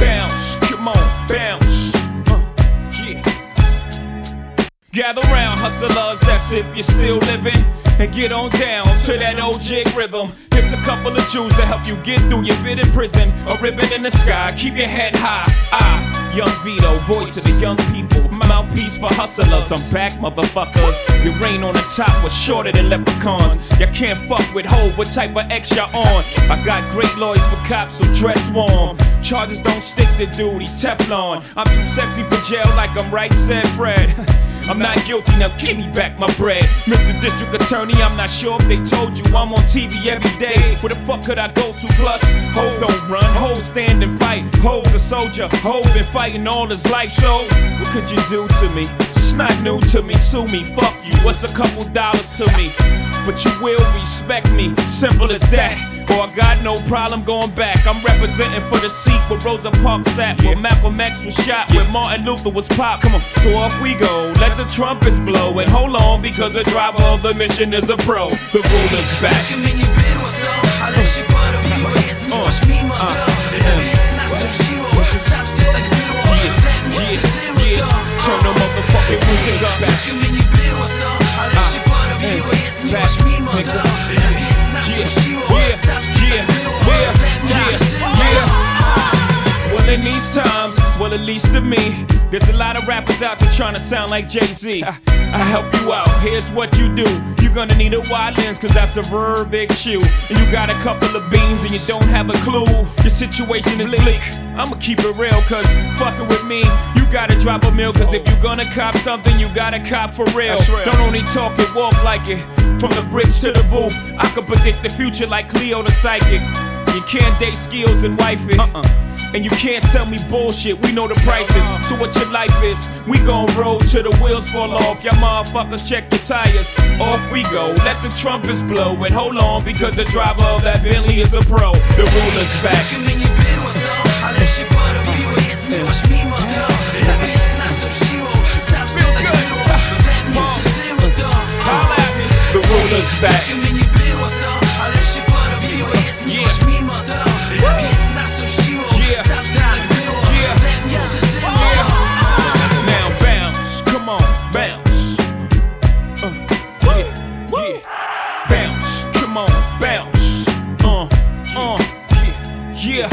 Bounce, come on, bounce. Huh, yeah. Gather round, hustlers, that's if you're still living. And get on down to that old jig rhythm. Here's a couple of jewels to help you get through your bit in prison. A ribbon in the sky, keep your head high. I, Young Vito, voice of the young people Mouthpiece for hustlers. I'm back, motherfuckers. Your reign on the top was shorter than leprechauns. You can't fuck with Hov, what type of X you on? I got great lawyers for cops, so dress warm. Charges don't stick to dude, he's Teflon. I'm too sexy for jail, like I'm right, said Fred. I'm not guilty, now give me back my bread. Mr. District Attorney, I'm not sure if they told you I'm on TV every day. Where the fuck could I go to? Plus, Hov don't run, Hov stand and fight. Hov's a soldier, Hov been fighting all his life. So, what could you do to me? It's not new to me, sue me, fuck you. What's a couple dollars to me? But you will respect me, simple as that. Or I got no problem going back. I'm representing for the seat where Rosa Parks sat, where Malcolm X was shot, where Martin Luther was popped. Come on, so off we go. Let the trumpets blow and hold on because the driver of the mission is a pro. The ruler's back. Trochę było co. Well, in these times, well, at least to me, there's a lot of rappers out there trying to sound like Jay Z. I, I help you out. Here's what you do. You're gonna need a wide lens, cause that's a very big shoe. And you got a couple of beans and you don't have a clue. Your situation is bleak. I'ma keep it real, cause fucking with me, you gotta drop a mill. Cause if you're gonna cop something, you gotta cop for real. Don't only talk it, walk like it. From the bricks to the booth, I can predict the future like Cleo the psychic. You can't date skills and wife it. Uh-uh. And you can't tell me bullshit, we know the prices. So what your life is, we gon' roll till the wheels fall off. Y'all motherfuckers check your tires. Off we go, let the trumpets blow. And hold on, because the driver of that Bentley is a pro. The ruler's back. The ruler's back. Yeah,